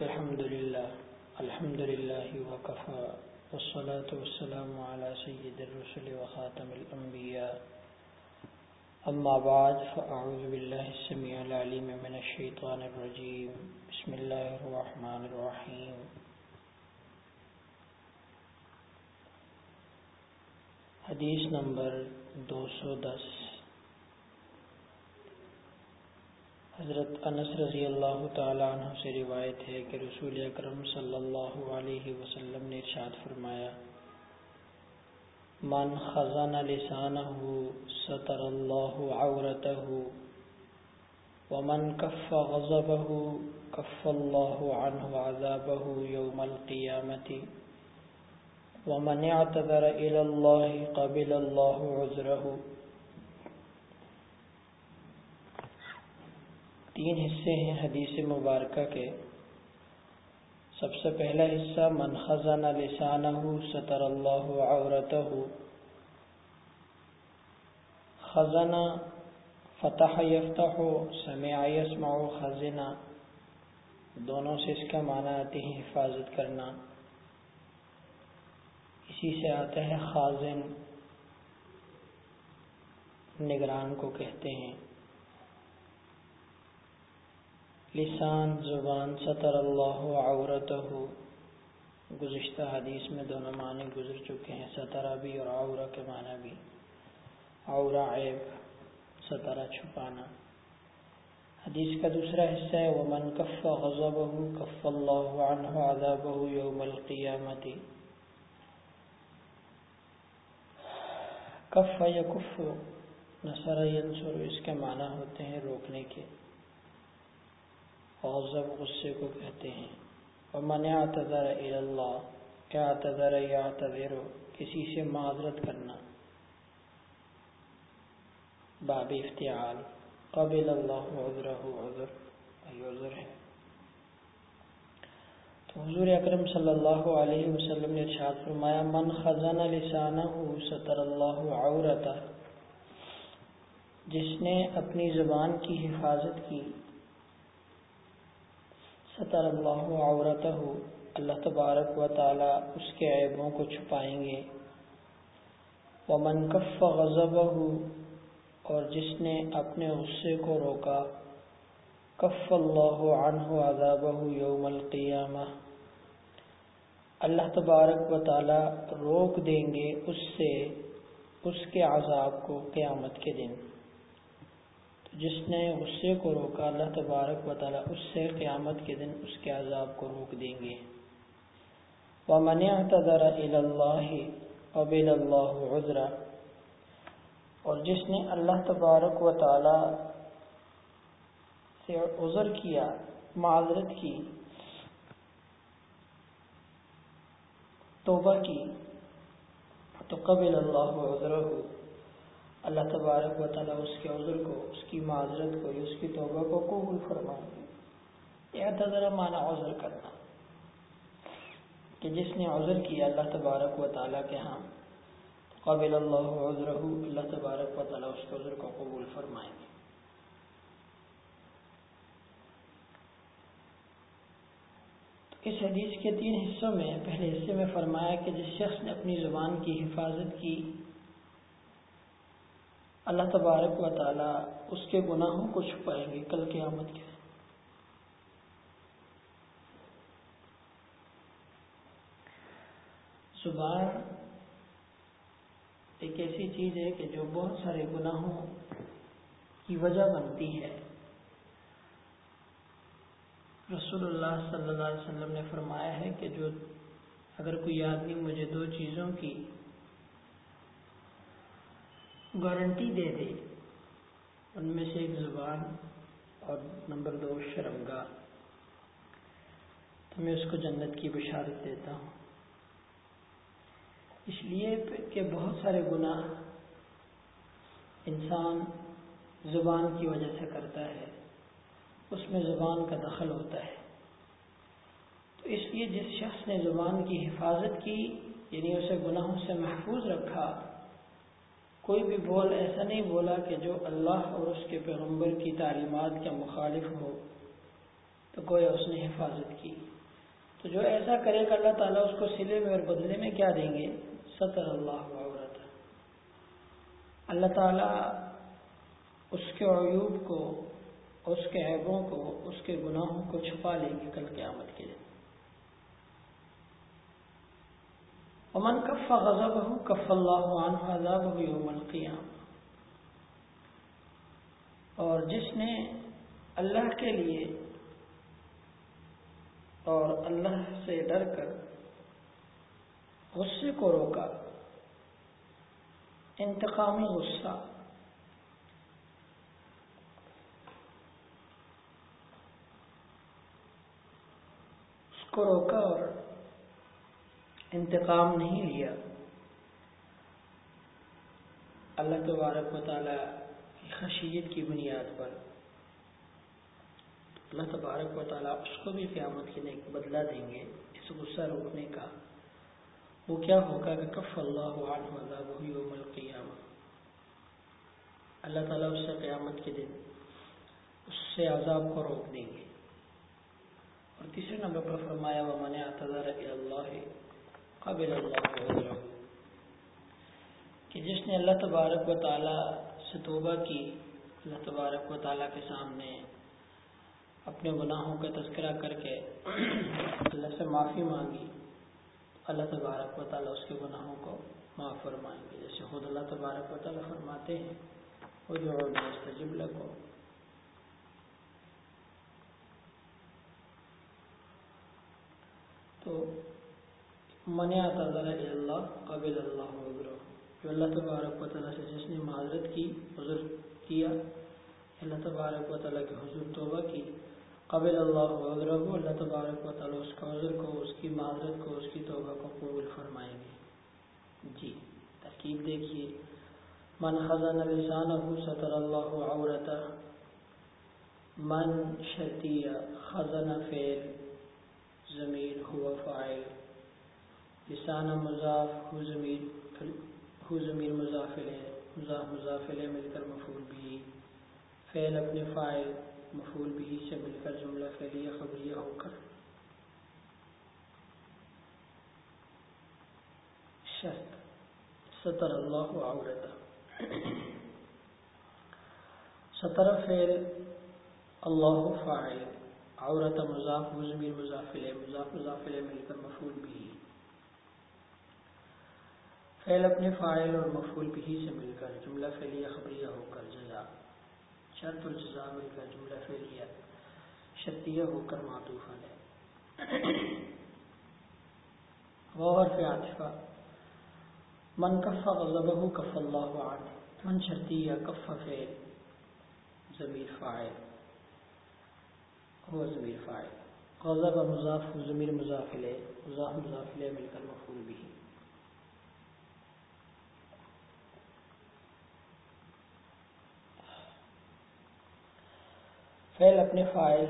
الحمد لله الحمد لله وكفى، والصلاة والسلام على سيد الرسل وخاتم الأنبياء. أما بعد، فأعوذ بالله السميع العليم من الشيطان الرجيم. بسم الله الرحمن الرحيم. حدیث نمبر دو سو دس. حضرت انس رضی اللہ تعالی عنہ سے روایت ہے کہ رسول اکرم صلی اللہ علیہ وسلم نے ارشاد فرمایا، من خزن لسانه ستر الله عورته ومن كف غضبه كف الله عنه عذابه يوم القيامة ومن اعتذر الى الله قبل الله عذره تین حصے ہیں حدیث مبارکہ کے۔ سب سے پہلا حصہ، من خزن لسانہ ستر اللہ عورتہ خزن، فتح یفتح، سمع یسمع خزنہ دونوں سے اس کا معنی آتے ہیں حفاظت کرنا۔ اسی سے آتا ہے خازن، نگران کو کہتے ہیں۔ لسان، زبان، سطر اللہ عورت ہو گزشتہ حدیث میں دونوں معنی گزر چکے ہیں سطرہ بھی اور عورہ کے معنی بھی۔ عورہ عیب سطرہ چھپانا۔ حدیث کا دوسرا حصہ ہے، ومن کف غضبہ کف اللہ عنہ عذابہ یوم القیامت کف یا کف نصر ینصر، اس کے معنی ہوتے ہیں روکنے کے۔ غضب غصے کو کہتے ہیں۔ ومن اعتذر اللہ کیا اعتذر یا اعتذر کسی سے معذرت کرنا۔ باب افتعال، قبل اللہ عذرہ عذر عذر ہے۔ تو حضور اکرم صلی اللہ علیہ وسلم نے ارشاد فرمایا، من خزن لسانہ ستر اللہ عورتہ، جس نے اپنی زبان کی حفاظت کی سطر اللہ عورتہ اللہ تبارک و تعالی اس کے عیبوں کو چھپائیں گے۔ ومن کف غضبہ اور جس نے اپنے غصے کو روکا، کف اللہ عنہ عذابہ یوم القیامہ اللہ تبارک و تعالی روک دیں گے اس سے، اس کے عذاب کو قیامت کے دن۔ جس نے غصے کو روکا، اللہ تبارک و تعالی اس سے قیامت کے دن اس کے عذاب کو روک دیں گے۔ وَمَنِ اعْتَذَرَ إِلَى اللَّهِ قَبِلَ اللَّهُ اور جس نے اللہ تبارک و تعالی سے عذر کیا، معذرت کی، توبہ کی، تو قبل اللہ عذرہ اللہ تبارک و تعالیٰ اس کے عذر معذرت کو اس کی توبہ کو قبول فرمائیں گے اعتذر معنی عذر کرنا۔ کہ جس نے عذر کیا اللہ تبارک و تعالیٰ کے ہاں قبل اللہ عذرہ، اللہ تبارک و تعالیٰ اس کے عذر کو قبول فرمائیں گے۔ اس حدیث کے تین حصوں میں، پہلے حصے میں فرمایا کہ جس شخص نے اپنی زبان کی حفاظت کی اللہ تبارک و تعالی اس کے گناہوں کو چھپائیں گے کل قیامت کے زبان ایک ایسی چیز ہے کہ جو بہت سارے گناہوں کی وجہ بنتی ہے۔ رسول اللہ صلی اللہ علیہ وسلم نے فرمایا ہے کہ جو اگر کوئی آدمی مجھے دو چیزوں کی گارنٹی دے دے۔ ان میں سے ایک زبان اور نمبر دو شرمگاہ۔ تو میں اس کو جنت کی بشارت دیتا ہوں۔ اس لیے کہ بہت سارے گناہ انسان زبان کی وجہ سے کرتا ہے، اس میں زبان کا دخل ہوتا ہے۔ تو اس لیے جس شخص نے زبان کی حفاظت کی یعنی اسے گناہوں سے محفوظ رکھا کوئی بھی بول ایسا نہیں بولا کہ جو اللہ اور اس کے پیغمبر کی تعلیمات کے مخالف ہو، تو گویا اس نے حفاظت کی۔ تو جو ایسا کرے گا اللہ تعالیٰ اس کو سلے میں اور بدلے میں کیا دیں گے؟ سطر اللہ عورت اللہ تعالیٰ اس کے عیوب کو، اس کے عیبوں کو، اس کے گناہوں کو چھپا لیں گے کل قیامت کے دن۔ امن کف غضب ہوں کف اللہ عنہ عذاب یوم القیام اور جس نے اللہ کے لیے اور اللہ سے ڈر کر غصے کو روکا، انتقامی غصہ، اس کو روکا اور انتقام نہیں لیا۔ اللہ تبارک و تعالی خشیت کی بنیاد پر اللہ تبارک و تعالیٰ اس کو بھی قیامت کے ایک بدلہ دیں گے۔ اس غصہ روکنے کا وہ کیا ہوگا کہ کف اللہ عنہ یوم القیامہ۔ اللہ تعالیٰ اس سے قیامت کے دن اس سے عذاب کو روک دیں گے۔ اور تیسرے نمبر پر فرمایا وہ من اعتذر اللہ قبل اللہ کہ جس نے اللہ تبارک و تعالیٰ سے توبہ کی، اللہ تبارک و تعالیٰ کے سامنے اپنے گناہوں کا تذکرہ کر کے اللہ سے معافی مانگی، اللہ تبارک و تعالیٰ اس کے گناہوں کو معاف فرمائیں گے۔ جیسے خود اللہ تبارک و تعالیٰ فرماتے ہیں وہ جو جبل کو تو منع تعالیٰ اللہ قبل اللہ جو اللہ تبارک و تعالیٰ سے جس نے معذرت کی حضر کیا، اللہ تبارک و تعالیٰ کے حضور توبہ کی۔ قبل اللہ عذرہ اللہ تبارک و تعالیٰ اس کا عذر کو، اس کی معذرت کو، اس کی توبہ کو قبول فرمائیں گے۔ جی ترکیب دیکھیے۔ من خزن لسانہ سطر اللہ عورتہ۔ من شتیہ خزن فعل۔ ضمیر ہوا فائل لسانہ مضاف ہو ضمیر ہو ضمیر مضافل ہے مضاف مضافل مل کر مفعول بھی فعل اپنے فائل مفول بھی سے مل کر جملہ فعلیہ، خبریہ ہو کر۔ شرط سطر اللہ عورت سطر فعل اللہ فاعل۔ عورت مضاف مضمیر مضافل مضاف مضافل مل کر مفول بھی فعل اپنے فاعل اور مفول بھی سے مل کر جملہ فعلیہ خبریہ ہو کر جزا، شرط الجزا مل کر جملہ فعلیہ شرطیہ ہو کر معطوف ہے وحرف عاطفہ۔ من کف غضبہ کف اللہ عنہ من شرطیہ کف فعل، ضمیر فاعل۔ هو ضمیر فاعل۔ غضب مضاف، ضمیر مضاف الیہ، مضاف مضاف الیہ مل کر مفعول به فعل اپنے فائل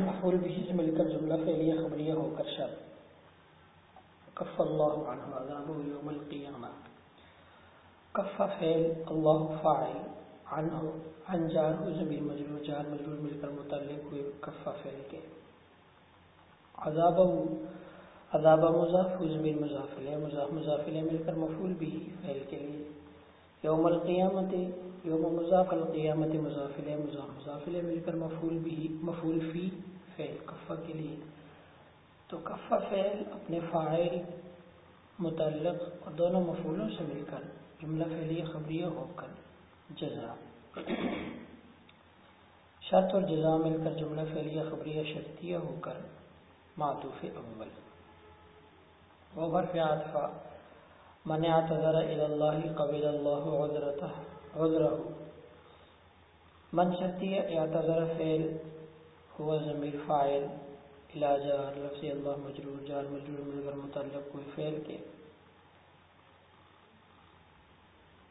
مفعول بھی سے مل کر جملہ فعلیہ خبریہ ہو کر شرط کف اللہ عنہ عذاب یوم القیامہ کف فعل اللہ فاعل عنہ عن جار و زمین مجرور جار مجرور مل کر متعلق ہوئے کف فعل کے۔ عذاب عذاب مضاف زمین مضافل ہے مضاف مضافل مل کر مفعول بھی فعل کے لیے۔ یوم القیامت، یوم مضاف القیامت مضافل مضاف مضافل مل کر مفعول بھی مفعول فی، فعل کفا کے لیے۔ تو کفا فعل اپنے فاعل، متعلق اور دونوں مفعولوں سے مل کر، جملہ فعلیہ، خبریہ ہو کر جزا۔ شرط اور جزا مل کر جملہ فعلیہ، خبریہ، شرطیہ ہو کر معطوف اول۔ وہ حرف عاطفہ۔ من اعتذر الى الله قبل الله عذرته، عذره. من شرطی اعتذر فعل، هو ضمیر فاعل. الى جار لفظ اللہ مجرور جار مجرور مل کر متعلق کوئی فعل کے.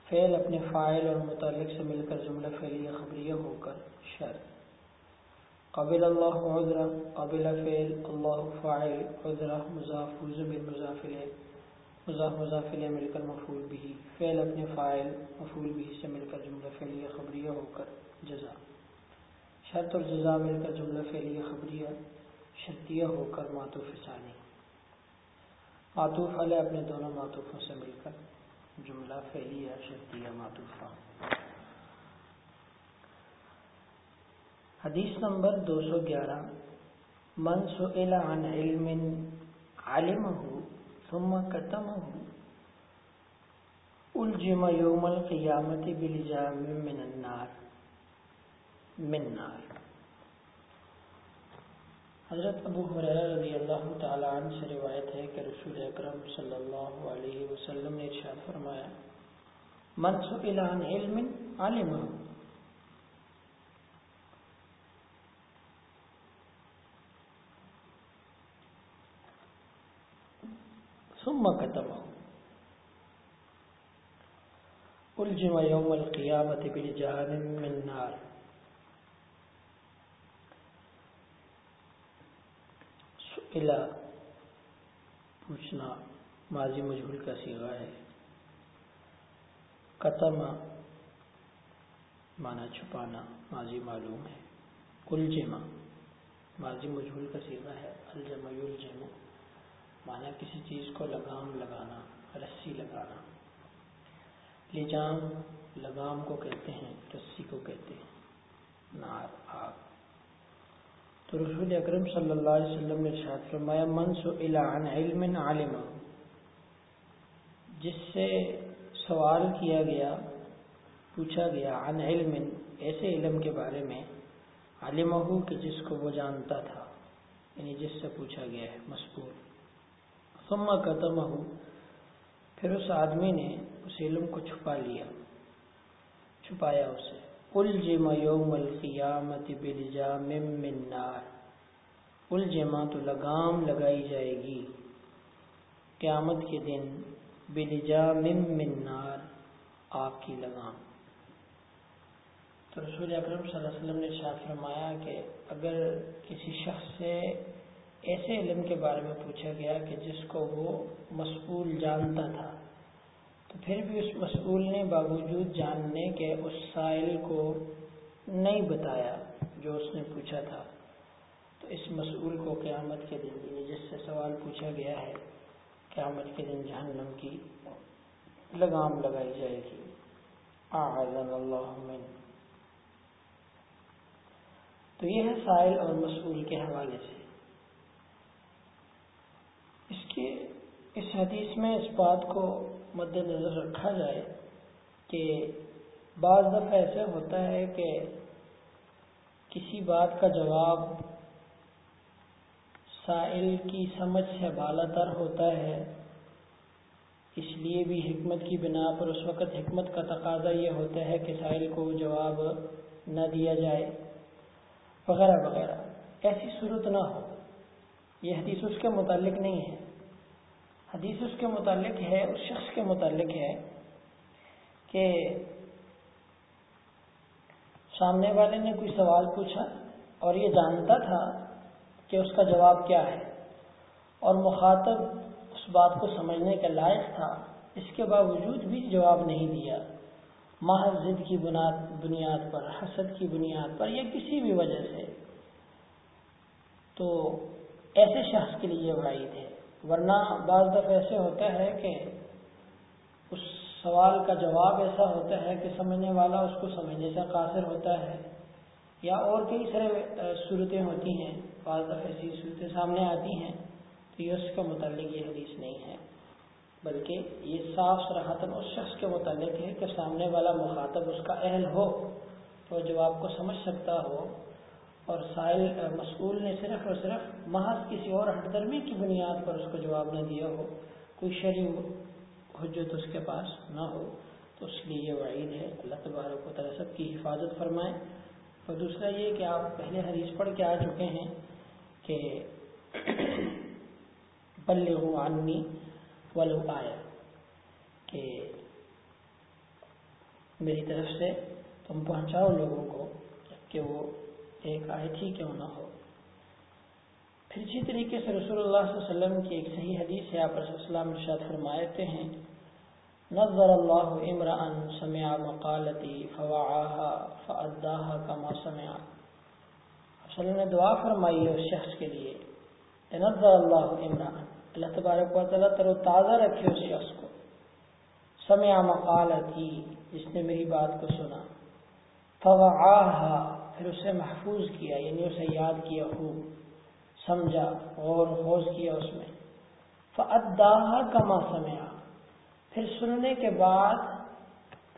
فعل اپنے فاعل اور متعلق سے مل کر جملہ فعلیہ، خبریہ ہو کر شرط قبل اللہ عذرا قبل فعل، اللہ فاعل عذرا مضاف ضمیر مضاف الیہ. مضاف مضاف علیہ مل کر مفعول بھی فعل اپنے فاعل مفعول بھی سے مل کر جملہ فعلیہ خبریہ ہو کر جزا۔ شرط الجزا مل کر جملہ فعلیہ خبریہ، شرطیہ ہو کر معطوف ثانی۔ معطوف علیہ اپنے دونوں معطوفوں سے مل کر جملہ فعلیہ شرطیہ معطوفہ حدیث نمبر دو سو گیارہ۔ من سئل عن علم علمه ثم كتمه. الجم یوم القیامت بلجام من النار. من نار. حضرت ابو حریرہ رضی اللہ تعالی عنہ سے روایت ہے کہ رسول اکرم صلی اللہ علیہ وسلم نے ارشاد فرمایا، من سئل عن علم، علمه. ثم كتبه. الجم یوم القیامت بلجان من نار. سئلہ پوچھنا، ماضی مجھول کا سیغہ ہے. قتم مانا چھپانا، ماضی معلوم ہے. الجمہ ماضی مجھول کا سیغہ ہے. الجمع یلجم. مانا کسی چیز کو لگام لگانا، رسی لگانا۔ لجام لگام کو کہتے ہیں، رسی کو کہتے ہیں۔ نار آگ تو رسول اکرم صلی اللہ علیہ وسلم نے ارشاد فرمایا، من سئل عن علم عالم جس سے سوال کیا گیا، پوچھا گیا عن علم، ایسے علم کے بارے میں عالم ہو کہ جس کو وہ جانتا تھا یعنی جس سے پوچھا گیا ہے مسئول ثم قتم ہو پھر اس آدمی نے اس علم کو چھپا لیا، چھپایا اسے۔ الجم یوم القیامت بلجام من نار۔ الجما تو لگام لگائی جائے گی۔ قیامت کے دن بلجام من نار آگ کی لگام۔ تو رسول اکرم صلی اللہ علیہ وسلم نے ارشاد فرمایا کہ اگر کسی شخص سے ایسے علم کے بارے میں پوچھا گیا کہ جس کو وہ مسئول جانتا تھا، تو پھر بھی اس مسئول نے باوجود جاننے کے اس سائل کو نہیں بتایا جو اس نے پوچھا تھا۔ تو اس مسئول کو قیامت کے دن یعنی جس سے سوال پوچھا گیا ہے، قیامت کے دن جہنم کی لگام لگائی جائے گی۔ اللہ من۔ تو یہ ہے سائل اور مسئول کے حوالے سے۔ اس کے اس حدیث میں اس بات کو مد نظر رکھا جائے کہ بعض دفعہ ایسا ہوتا ہے کہ کسی بات کا جواب سائل کی سمجھ سے بالا تر ہوتا ہے، اس لیے بھی حکمت کی بنا پر اس وقت حکمت کا تقاضا یہ ہوتا ہے کہ سائل کو جواب نہ دیا جائے، وغیرہ وغیرہ۔ ایسی صورت نہ ہو۔ یہ حدیث اس کے متعلق نہیں ہے۔ حدیث اس کے متعلق ہے، اس شخص کے متعلق ہے کہ سامنے والے نے کوئی سوال پوچھا اور یہ جانتا تھا کہ اس کا جواب کیا ہے اور مخاطب اس بات کو سمجھنے کے لائق تھا، اس کے باوجود بھی جواب نہیں دیا۔ محض ضد کی بنیاد بنیاد پر، حسد کی بنیاد پر یا کسی بھی وجہ سے۔ تو ایسے شخص کے لیے وعید ہے۔ ورنہ بعض دفعہ ایسے ہوتا ہے کہ اس سوال کا جواب ایسا ہوتا ہے کہ سمجھنے والا اس کو سمجھنے سے قاصر ہوتا ہے یا اور کئی سارے صورتیں ہوتی ہیں، بعض دفعہ ایسی صورتیں سامنے آتی ہیں تو یہ اس کے متعلق یہ حدیث نہیں ہے، بلکہ یہ صاف سراہتاً اس شخص کے متعلق ہے کہ سامنے والا مخاطب اس کا اہل ہو تو جواب کو سمجھ سکتا ہو۔ اور سائل مسئول نے صرف اور صرف محض کسی اور ہٹ درمی کی بنیاد پر اس کو جواب نہ دیا ہو۔ کوئی شرع حجت اس کے پاس نہ ہو۔ تو اس لیے یہ وعید ہے۔ اللہ تبارک و تعالیٰ سب کی حفاظت فرمائے۔ اور دوسرا یہ کہ آپ پہلے حدیث پڑھ کے آ چکے ہیں کہ بلغوا عنی ولو آیا۔ کہ میری طرف سے تم پہنچاؤ لوگوں کو کہ وہ ایک آیت ہی کیوں نہ ہو۔ پھر اسی طریقے سے رسول اللہ صلی اللہ علیہ وسلم کی ایک صحیح حدیث ہے، آپ السلام ارشاد فرمایتے ہیں، نظر اللہ امرأن سمع مقالتی فوعاها فأداها کما سمع۔ وسلم نے دعا فرمائی ہے اس شخص کے لیے نظر اللہ عمران اللہ تبارک و تعالیٰ تر و تازہ رکھے اس شخص کو۔ سمع مقالتی، جس نے میری بات کو سنا۔ فوعاها پھر اسے محفوظ کیا یعنی اسے یاد کیا، خوب سمجھا غور خوض کیا اس میں۔ فَأَدَّاهَا كَمَا سَمِعَ۔ پھر سننے کے بعد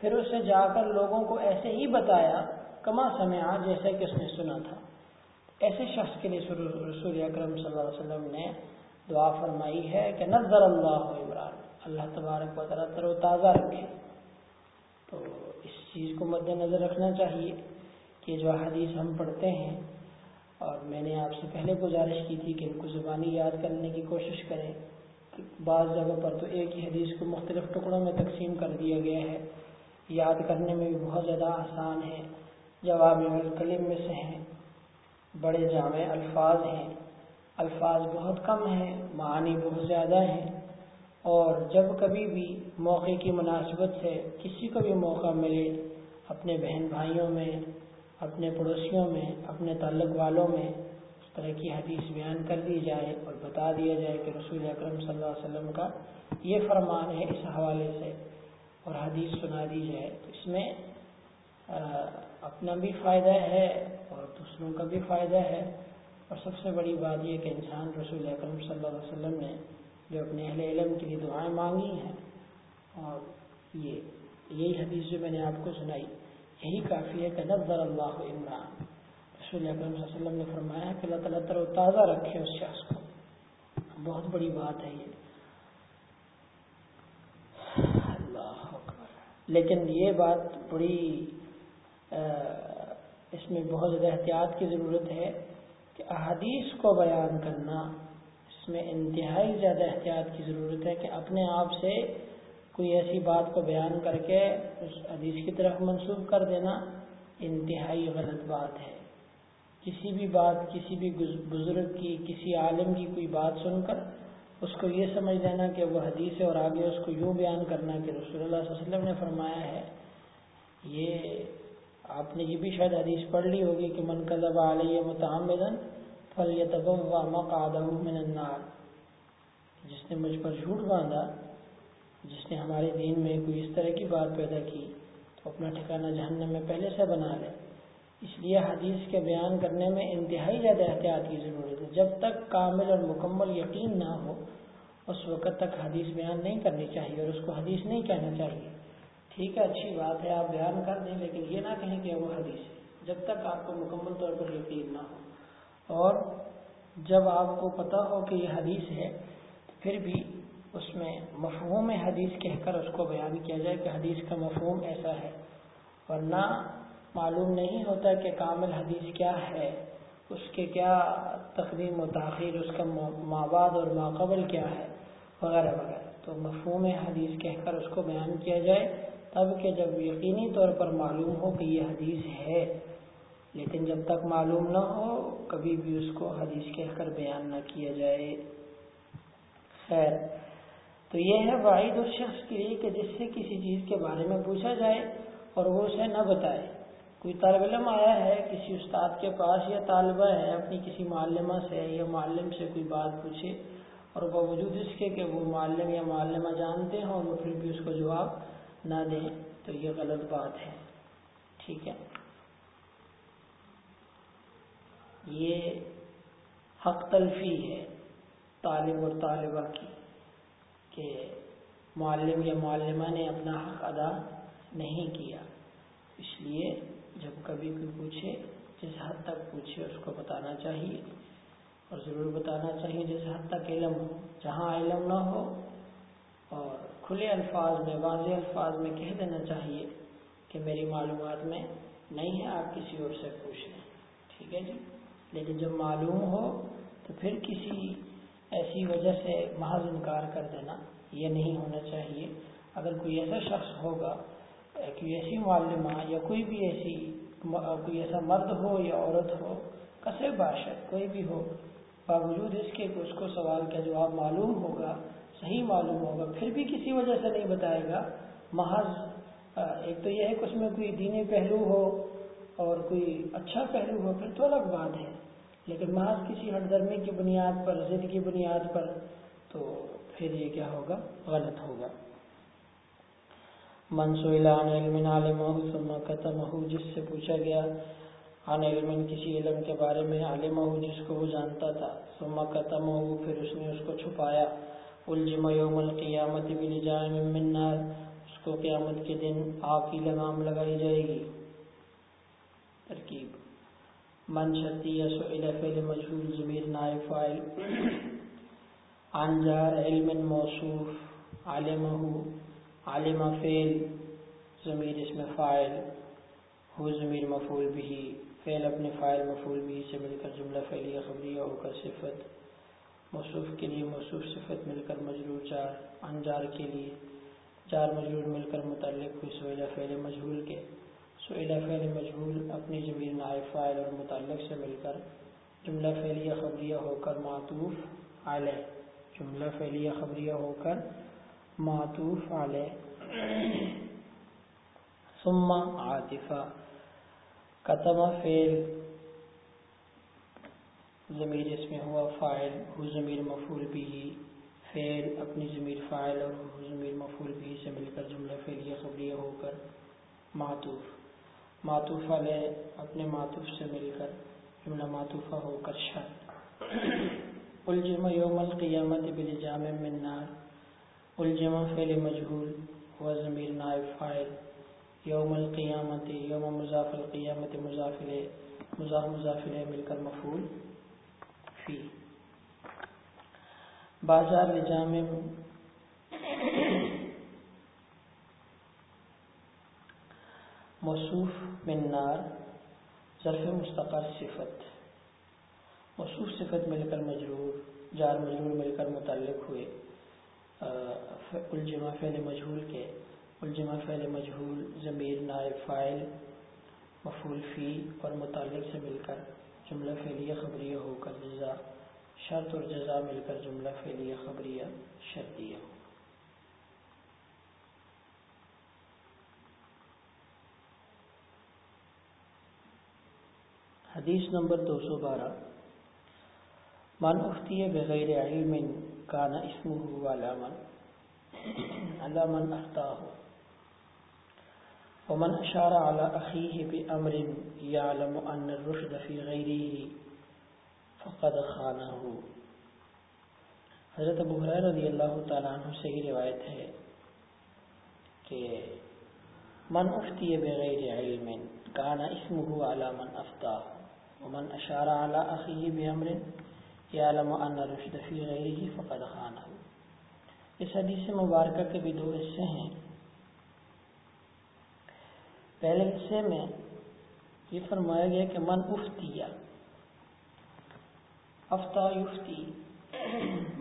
پھر اسے جا کر لوگوں کو ایسے ہی بتایا کما سمعا جیسے کہ اس نے سنا تھا۔ ایسے شخص کے لیے رسول اکرم صلی اللہ علیہ وسلم نے دعا فرمائی ہے کہ نظر اللہ عمران اللہ تبارک و تعالیٰ تر و تازہ رکھے۔ تو اس چیز کو مد نظر رکھنا چاہیے۔ کہ جو حدیث ہم پڑھتے ہیں، اور میں نے آپ سے پہلے گزارش کی تھی کہ ان کو زبانی یاد کرنے کی کوشش کریں۔ بعض جگہ پر تو ایک ہی حدیث کو مختلف ٹکڑوں میں تقسیم کر دیا گیا ہے۔ یاد کرنے میں بھی بہت زیادہ آسان ہے، جواب الکلم میں سے ہیں۔ بڑے جامع الفاظ ہیں۔ الفاظ بہت کم ہیں معنی بہت زیادہ ہیں۔ اور جب کبھی بھی موقع کی مناسبت سے کسی کو بھی موقع ملے، اپنے بہن بھائیوں میں اپنے پڑوسیوں میں، اپنے تعلق والوں میں اس طرح کی حدیث بیان کر دی جائے اور بتا دیا جائے کہ رسول اکرم صلی اللہ علیہ وسلم کا یہ فرمان ہے اس حوالے سے اور حدیث سنا دی جائے۔ تو اس میں اپنا بھی فائدہ ہے اور دوسروں کا بھی فائدہ ہے۔ اور سب سے بڑی بات یہ کہ انسان رسول اکرم صلی اللہ علیہ وسلم نے جو اپنے اہل علم کے لیے دعائیں مانگی ہیں اور یہ، یہی حدیث جو میں نے آپ کو سنائی یہی کافی ہے کہ نظر اللہ عمران رسول اکرم صلی اللہ علیہ وسلم نے فرمایا کہ اللہ تعالیٰ تر و تازہ رکھے اس شخص کو۔ بہت بڑی بات ہے یہ۔ اللہ لیکن یہ بات بڑی اس میں بہت زیادہ احتیاط کی ضرورت ہے کہ احادیث کو بیان کرنا۔ اس میں انتہائی زیادہ احتیاط کی ضرورت ہے کہ اپنے آپ سے کوئی ایسی بات کو بیان کر کے اس حدیث کی طرف منسوخ کر دینا انتہائی غلط بات ہے۔ کسی بھی بات، کسی بھی بزرگ کی، کسی عالم کی کوئی بات سن کر اس کو یہ سمجھ لینا کہ وہ حدیث ہے اور آگے اس کو یوں بیان کرنا کہ رسول اللہ صلی اللہ علیہ وسلم نے فرمایا ہے۔ یہ آپ نے یہ بھی شاید حدیث پڑھ لی ہوگی کہ من قذب علیہ متعمدن فلیتبوا مقعدہ من النار۔ جس نے مجھ پر جھوٹ باندھا جس نے ہمارے دین میں کوئی اس طرح کی بات پیدا کی تو اپنا ٹھکانہ جہنم میں پہلے سے بنا لے۔ اس لیے حدیث کے بیان کرنے میں انتہائی زیادہ احتیاط کی ضرورت ہے۔ جب تک کامل اور مکمل یقین نہ ہو، اس وقت تک حدیث بیان نہیں کرنی چاہیے اور اس کو حدیث نہیں کہنا چاہیے۔ ٹھیک ہے، اچھی بات ہے، آپ بیان کر دیں، لیکن یہ نہ کہیں کہ وہ حدیث ہے۔ جب تک آپ کو مکمل طور پر یقین نہ ہو۔ اور جب آپ کو پتہ ہو کہ یہ حدیث ہے، پھر بھی اس میں مفہوم حدیث کہہ کر اس کو بیان کیا جائے کہ حدیث کا مفہوم ایسا ہے۔ ورنہ معلوم نہیں ہوتا کہ کامل حدیث کیا ہے، اس کے کیا تقدیم و تاخیر، اس کا مابعد اور ماقبل کیا ہے، وغیرہ وغیرہ۔ تو مفہوم حدیث کہہ کر اس کو بیان کیا جائے تب کہ جب یقینی طور پر معلوم ہو کہ یہ حدیث ہے۔ لیکن جب تک معلوم نہ ہو، کبھی بھی اس کو حدیث کہہ کر بیان نہ کیا جائے۔ خیر۔ تو یہ ہے واحد اس شخص کے لیے کہ جس سے کسی چیز کے بارے میں پوچھا جائے اور وہ اسے نہ بتائے۔ کوئی طالب علم آیا ہے، کسی استاد کے پاس یا طالبہ ہے، اپنی کسی معلمہ سے یا معلم سے کوئی بات پوچھے اور باوجود اس کے کہ وہ معلم یا معلمہ جانتے ہیں اور وہ پھر بھی اس کو جواب نہ دیں، تو یہ غلط بات ہے۔ ٹھیک ہے۔ یہ حق تلفی ہے طالب اور طالبہ کی۔ کہ معلم یا معلمہ نے اپنا حق ادا نہیں کیا۔ اس لیے جب کبھی کوئی پوچھے، جس حد تک پوچھے، اس کو بتانا چاہیے۔ اور ضرور بتانا چاہیے جس حد تک علم ہو۔ جہاں علم نہ ہو اور کھلے الفاظ میں، واضح الفاظ میں کہہ دینا چاہیے کہ میری معلومات میں نہیں ہے، آپ کسی اور سے پوچھ لیں ٹھیک ہے جی؟ لیکن جب معلوم ہو تو پھر کسی ایسی وجہ سے محض انکار کر دینا یہ نہیں ہونا چاہیے۔ اگر کوئی ایسا شخص ہوگا، کوئی ایسی معلمہ یا کوئی بھی ایسی کوئی ایسا مرد ہو یا عورت ہو کسے باشد، کوئی بھی ہو، باوجود اس کے اس کو سوال کا جواب معلوم ہوگا، صحیح معلوم ہوگا، پھر بھی کسی وجہ سے نہیں بتائے گا۔ محض ایک تو یہ ہے کہ اس میں کوئی دینی پہلو ہو اور کوئی اچھا پہلو ہو، پھر تو الگ بات ہے۔ لیکن محض کسی ہٹ درمی کی بنیاد پر، ضد کی بنیاد پر تو پھر یہ کیا ہوگا؟ غلط ہوگا۔ منصوع علم عالم ثم قتمہ جس سے پوچھا گیا، عن علم کسی علم کے بارے میں عالم ہو جس کو وہ جانتا تھا۔ ثم قتمہ پھر اس نے اس کو چھپایا۔ الجم یوم القیامت بلجام من نار، اس کو قیامت کے دن آگ کی لگام لگائی جائے گی۔ ترکیب۔ من شرطی یا سئل فعل مجهول، ضمیر نائب فاعل. عن جار علم موصوف، علمه، علم فعل، ضمیر اسم فاعل. ہو ضمیر مفعول به، فعل اپنے فاعل مفعول به سے مل کر جملہ فعلیہ، خبریہ ہو کر صفت. موصوف کے لیے موصوف صفت مل کر مجرور جار انجار کے لیے. جار مجرور مل کر متعلق ہوئی سویلا فعل مجهول کے. سویلا فعل مجهول اپنی ضمیر نائب فاعل اور متعلق سے مل کر جملہ فعلیہ خبریہ ہو کر معطوف علیہ، جملہ فعلیہ خبریہ ہو کر معطوف علیہ۔ ثم عاطفہ۔ کتب فعل ضمیر اس میں ہوا فائل ہو ضمیر مفعول بھی فعل اپنی ضمیر فائل اور ہو ضمیر مفعول بھی سے مل کر جملہ فعلیہ خبریہ ہو کر معطوف۔ معطوف علیہ اپنے معطوف سے مل کر، جملہ معطوفہ ہو کر شرط الجم یوم القیامت بلجام من نار۔ الجمع فعل مجهول هو ضمیر نائب فاعل۔ یوم القیامت، یوم مضاف القیامت مضافل مضاف مضافل مل کر مفعول فی۔ بازار لجام موصوف من نار ظرف مستقر صفت۔ موصوف صفت مل کر مجرور، جار مجرور مل کر متعلق ہوئے الجمع فعل مجہول کے۔ الجمع فعل مجہول ضمیر، نائب فائل مفول فی اور متعلق سے مل کر جملہ فعلیہ خبریہ ہو کر جزا، شرط اور جزا مل کر جملہ فعلیہ خبریہ شرطیہ۔ حدیث نمبر دو سو بارہ۔ من افتی بغیر علم كان اسمه على من۔ على من أخطاه ومن أشار على أخيه بأمر يعلم أن الرشد في غيره فقد خانه۔ حضرت ابو حریر رضی اللہ تعالیٰ عنہ سے ہی روایت ہے کہ من افتی بغیر علم کان اسمه على من افتاه۔ ومن اشار على اخیه بامر یعلم ان رشد فی غیره فقد خانہ اس حدیث مبارکہ کے بھی دو حصے ہیں۔ پہلے حصے میں یہ فرمایا گیا کہ من افتیا افتا یفتی،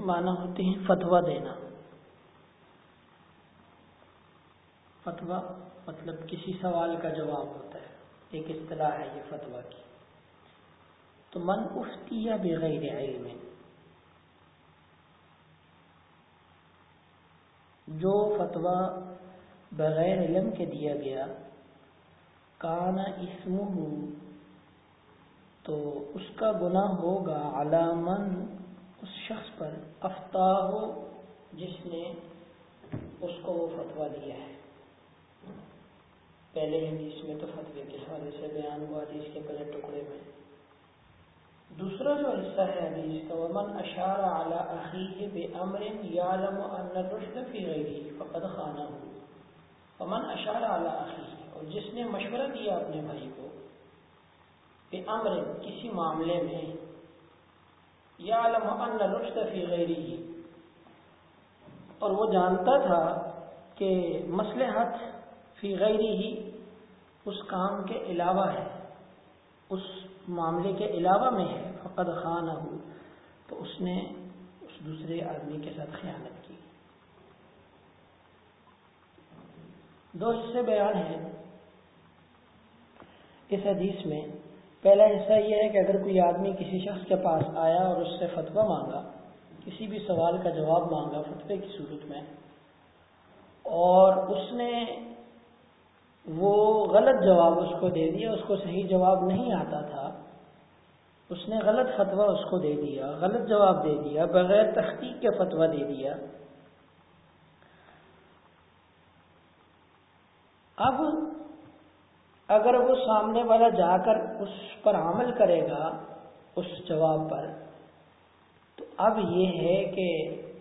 معنی ہوتی ہے فتوا دینا۔ فتوا مطلب کسی سوال کا جواب ہوتا ہے، ایک اصطلاح ہے یہ فتوا کی۔ تو من افتی بغیر علم. جو فتویٰ بغیر علم کے دیا گیا کانا اسم تو اس کا گناہ ہوگا علامن اس شخص پر افتا ہو جس نے اس کو وہ فتویٰ دیا ہے. پہلے حدیث میں تو فتوے کے حوالے سے بیان ہوا حدیث کے پہلے ٹکڑے میں. جو حصہ ہے حدیث کا، ومن اشار علی اخیہ بامر یعلم ان الرشد فی غیره فقد خانہ ومن اشار علی اخیہ اور جس نے مشورہ دیا اپنے بھائی کو بامر کسی معاملے میں یعلم ان الرشد فی غیره اور وہ جانتا تھا کہ مصلحت فی غیره اس کام کے علاوہ ہے، اس معاملے کے علاوہ میں ہے۔ فقد خانہ ہو، تو اس نے اس دوسرے آدمی کے ساتھ خیانت کی۔ دو حصے بیان ہیں اس حدیث میں پہلا حصہ یہ ہے کہ اگر کوئی آدمی کسی شخص کے پاس آیا اور اس سے فتویٰ مانگا، کسی بھی سوال کا جواب مانگا فتوے کی صورت میں، اور اس نے وہ غلط جواب اس کو دے دیا، اس کو صحیح جواب نہیں آتا تھا اس نے غلط فتویٰ اس کو دے دیا، غلط جواب دے دیا، بغیر تحقیق کے فتویٰ دے دیا۔ اب اگر وہ سامنے والا جا کر اس پر عمل کرے گا، اس جواب پر، تو اب یہ ہے کہ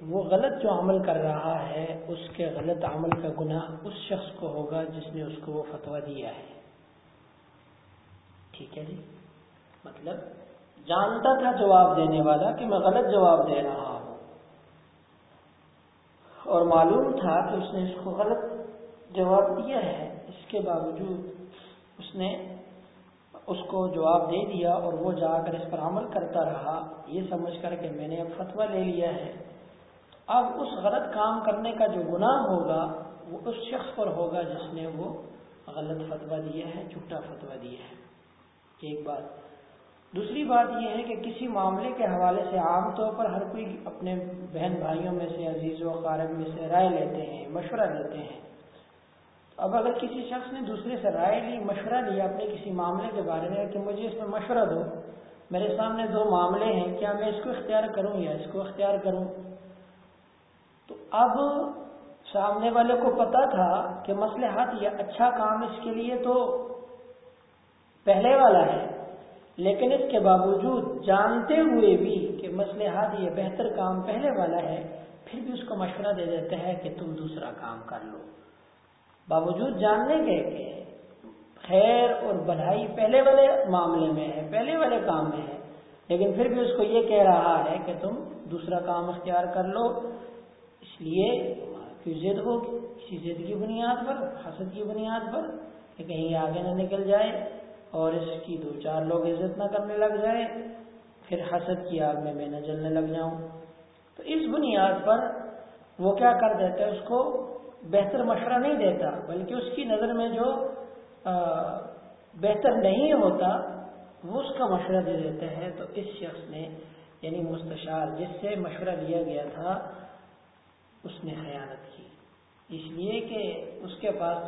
وہ غلط جو عمل کر رہا ہے، اس کے غلط عمل کا گناہ اس شخص کو ہوگا جس نے اس کو وہ فتویٰ دیا ہے۔ ٹھیک ہے جی؟ مطلب جانتا تھا جواب دینے والا کہ میں غلط جواب دے رہا ہوں۔ اور معلوم تھا کہ اس نے اس کو غلط جواب دیا ہے۔ اس کے باوجود اس نے اس کو جواب دے دیا اور وہ جا کر اس پر عمل کرتا رہا۔ یہ سمجھ کر کہ میں نے اب فتویٰ لے لیا ہے۔ اب اس غلط کام کرنے کا جو گناہ ہوگا، وہ اس شخص پر ہوگا جس نے وہ غلط فتویٰ دیا ہے، جھوٹا فتویٰ دیا ہے۔ ایک بات دوسری بات یہ ہے کہ کسی معاملے کے حوالے سے عام طور پر ہر کوئی اپنے بہن بھائیوں میں سے عزیز و قارب میں سے رائے لیتے ہیں، مشورہ لیتے ہیں۔ اب اگر کسی شخص نے دوسرے سے رائے لی، مشورہ لیا اپنے کسی معاملے کے بارے میں کہ مجھے اس میں مشورہ دو، میرے سامنے دو معاملے ہیں، کیا میں اس کو اختیار کروں یا اس کو اختیار کروں؟ تو اب سامنے والے کو پتا تھا کہ مسئلہ یا اچھا کام اس کے لیے تو پہلے والا ہے۔ لیکن اس کے باوجود جانتے ہوئے بھی کہ مسئلہ یہ بہتر کام پہلے والا ہے، پھر بھی اس کو مشورہ دے دیتے ہیں کہ تم دوسرا کام کر لو۔ باوجود جاننے کے کہ خیر اور بھلائی پہلے والے معاملے میں ہے، پہلے والے کام میں ہے، لیکن پھر بھی اس کو یہ کہہ رہا ہے کہ تم دوسرا کام اختیار کر لو۔ اس لیے ضد ہو کسی ضد کی بنیاد پر، حسد کی بنیاد پر کہ کہیں آگے نہ نکل جائے۔ اور اس کی دو چار لوگ عزت نہ کرنے لگ جائے پھر حسد کی آگ میں میں نہ جلنے لگ جاؤں۔ تو اس بنیاد پر وہ کیا کر دیتا ہے؟ اس کو بہتر مشورہ نہیں دیتا، بلکہ اس کی نظر میں جو بہتر نہیں ہوتا، وہ اس کا مشورہ دے دیتے ہیں تو اس شخص نے یعنی مستشار، جس سے مشورہ دیا گیا تھا، اس نے خیانت کی۔ اس لیے کہ اس کے پاس